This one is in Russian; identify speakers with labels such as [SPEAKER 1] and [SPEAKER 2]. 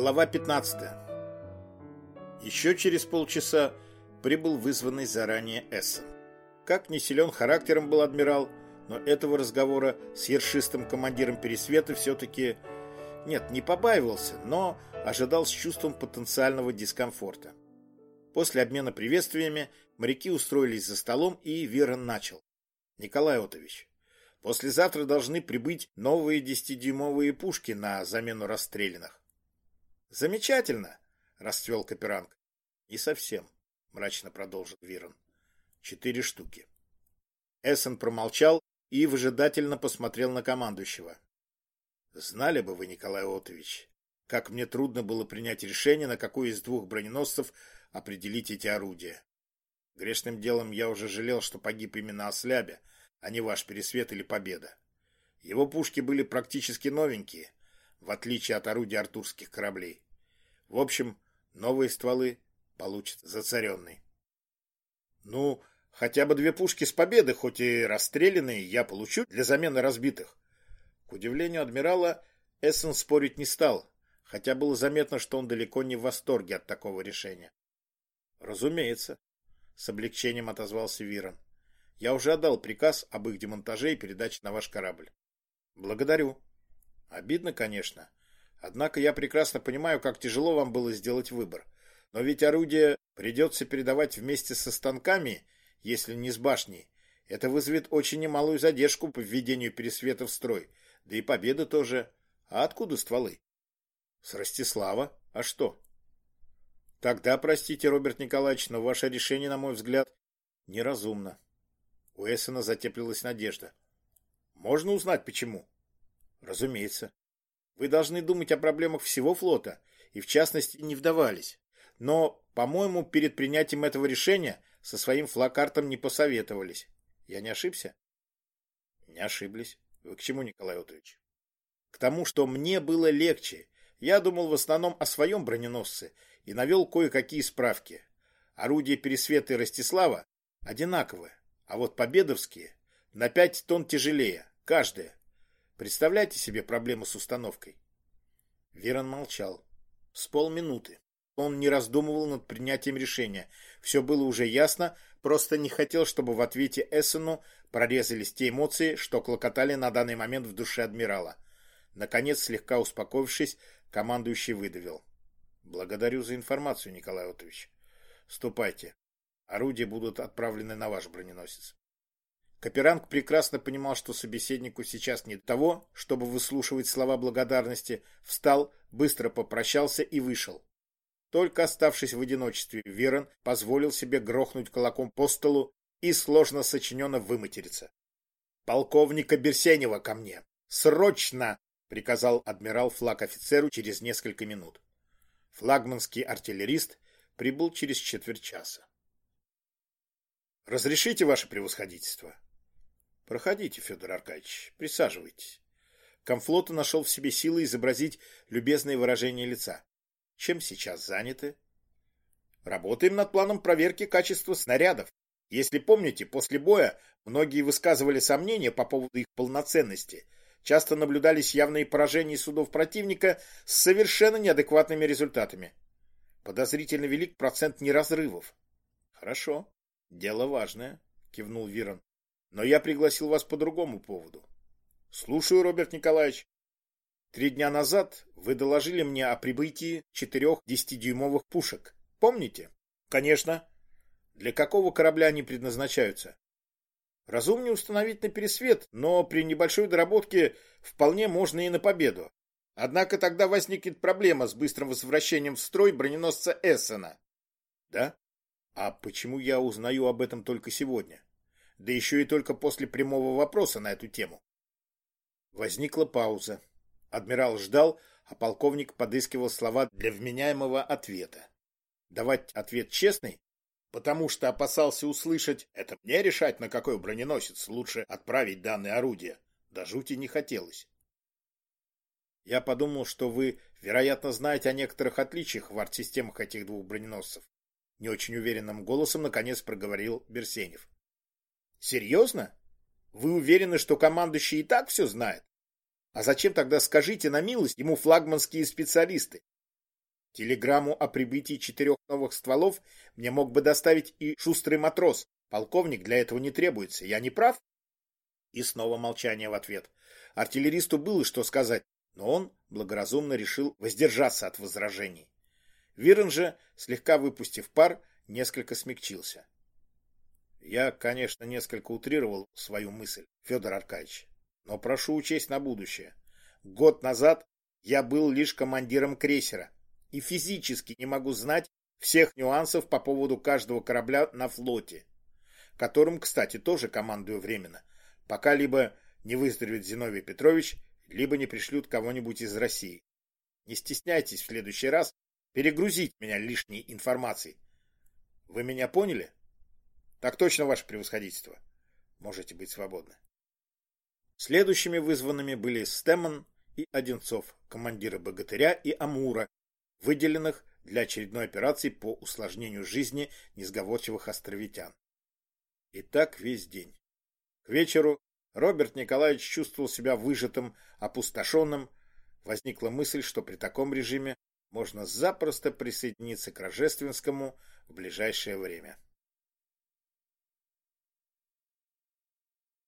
[SPEAKER 1] Глава 15. Еще через полчаса прибыл вызванный заранее Эссен. Как не силен характером был адмирал, но этого разговора с ершистым командиром Пересвета все-таки... Нет, не побаивался, но ожидал с чувством потенциального дискомфорта. После обмена приветствиями моряки устроились за столом, и Верон начал. Николай Отович, послезавтра должны прибыть новые десятидюймовые пушки на замену расстрелянных. Замечательно, расцвел Каперанг. Не совсем, мрачно продолжил Вирон. Четыре штуки. Эссен промолчал и выжидательно посмотрел на командующего. Знали бы вы, Николай Отович, как мне трудно было принять решение, на какой из двух броненосцев определить эти орудия. Грешным делом я уже жалел, что погиб именно Ослябя, а не ваш Пересвет или Победа. Его пушки были практически новенькие, в отличие от орудий артурских кораблей. В общем, новые стволы получат зацаренный. Ну, хотя бы две пушки с победы, хоть и расстрелянные, я получу для замены разбитых. К удивлению адмирала, Эссен спорить не стал, хотя было заметно, что он далеко не в восторге от такого решения. Разумеется, с облегчением отозвался Вирон. Я уже отдал приказ об их демонтаже и передаче на ваш корабль. Благодарю. Обидно, конечно. Однако я прекрасно понимаю, как тяжело вам было сделать выбор. Но ведь орудие придется передавать вместе со станками, если не с башней. Это вызовет очень немалую задержку по введению пересвета в строй. Да и победа тоже. А откуда стволы? С Ростислава. А что? Тогда, простите, Роберт Николаевич, но ваше решение, на мой взгляд, неразумно. У Эссена затеплилась надежда. Можно узнать, почему? Разумеется. Вы должны думать о проблемах всего флота, и в частности не вдавались. Но, по-моему, перед принятием этого решения со своим флакартом не посоветовались. Я не ошибся? Не ошиблись. Вы к чему, Николай Отович? К тому, что мне было легче. Я думал в основном о своем броненосце и навел кое-какие справки. Орудия Пересвета и Ростислава одинаковые, а вот победовские на 5 тонн тяжелее, каждая. Представляете себе проблему с установкой? Верон молчал. С полминуты. Он не раздумывал над принятием решения. Все было уже ясно, просто не хотел, чтобы в ответе Эссену прорезались те эмоции, что клокотали на данный момент в душе адмирала. Наконец, слегка успокоившись, командующий выдавил. Благодарю за информацию, Николай Отович. Ступайте. Орудия будут отправлены на ваш броненосец. Каперанг прекрасно понимал, что собеседнику сейчас не того, чтобы выслушивать слова благодарности, встал, быстро попрощался и вышел. Только оставшись в одиночестве, Верон позволил себе грохнуть кулаком по столу и сложно сочиненно выматериться. «Полковника Берсенева ко мне! Срочно!» — приказал адмирал флаг офицеру через несколько минут. Флагманский артиллерист прибыл через четверть часа. «Разрешите, ваше превосходительство?» Проходите, Федор Аркадьевич, присаживайтесь. Комфлота нашел в себе силы изобразить любезное выражение лица. Чем сейчас заняты? Работаем над планом проверки качества снарядов. Если помните, после боя многие высказывали сомнения по поводу их полноценности. Часто наблюдались явные поражения судов противника с совершенно неадекватными результатами. Подозрительно велик процент неразрывов. Хорошо, дело важное, кивнул Вирон. Но я пригласил вас по другому поводу. Слушаю, Роберт Николаевич. Три дня назад вы доложили мне о прибытии четырех десятидюймовых пушек. Помните? Конечно. Для какого корабля они предназначаются? Разумнее установить на пересвет, но при небольшой доработке вполне можно и на победу. Однако тогда возникнет проблема с быстрым возвращением в строй броненосца Эссена. Да? А почему я узнаю об этом только сегодня? да еще и только после прямого вопроса на эту тему. Возникла пауза. Адмирал ждал, а полковник подыскивал слова для вменяемого ответа. Давать ответ честный, потому что опасался услышать «это мне решать, на какой броненосец лучше отправить данное орудие». До жути не хотелось. Я подумал, что вы, вероятно, знаете о некоторых отличиях в арт-системах этих двух броненосцев. Не очень уверенным голосом наконец проговорил Берсенев. Серьезно? Вы уверены, что командующий и так все знает? А зачем тогда, скажите на милость, ему флагманские специалисты? Телеграмму о прибытии четырех новых стволов мне мог бы доставить и шустрый матрос. Полковник для этого не требуется. Я не прав? И снова молчание в ответ. Артиллеристу было что сказать, но он благоразумно решил воздержаться от возражений. Вирен же, слегка выпустив пар, несколько смягчился. Я, конечно, несколько утрировал свою мысль, Федор Аркадьевич, но прошу учесть на будущее. Год назад я был лишь командиром крейсера и физически не могу знать всех нюансов по поводу каждого корабля на флоте, которым, кстати, тоже командую временно, пока либо не выздоровеет Зиновий Петрович, либо не пришлют кого-нибудь из России. Не стесняйтесь в следующий раз перегрузить меня лишней информацией. Вы меня поняли? Так точно, ваше превосходительство. Можете быть свободны. Следующими вызванными были Стемон и Одинцов, командиры Богатыря и Амура, выделенных для очередной операции по усложнению жизни несговорчивых островитян. И так весь день. К вечеру Роберт Николаевич чувствовал себя выжатым, опустошенным. Возникла мысль, что при таком режиме можно запросто присоединиться к Рожественскому в ближайшее время.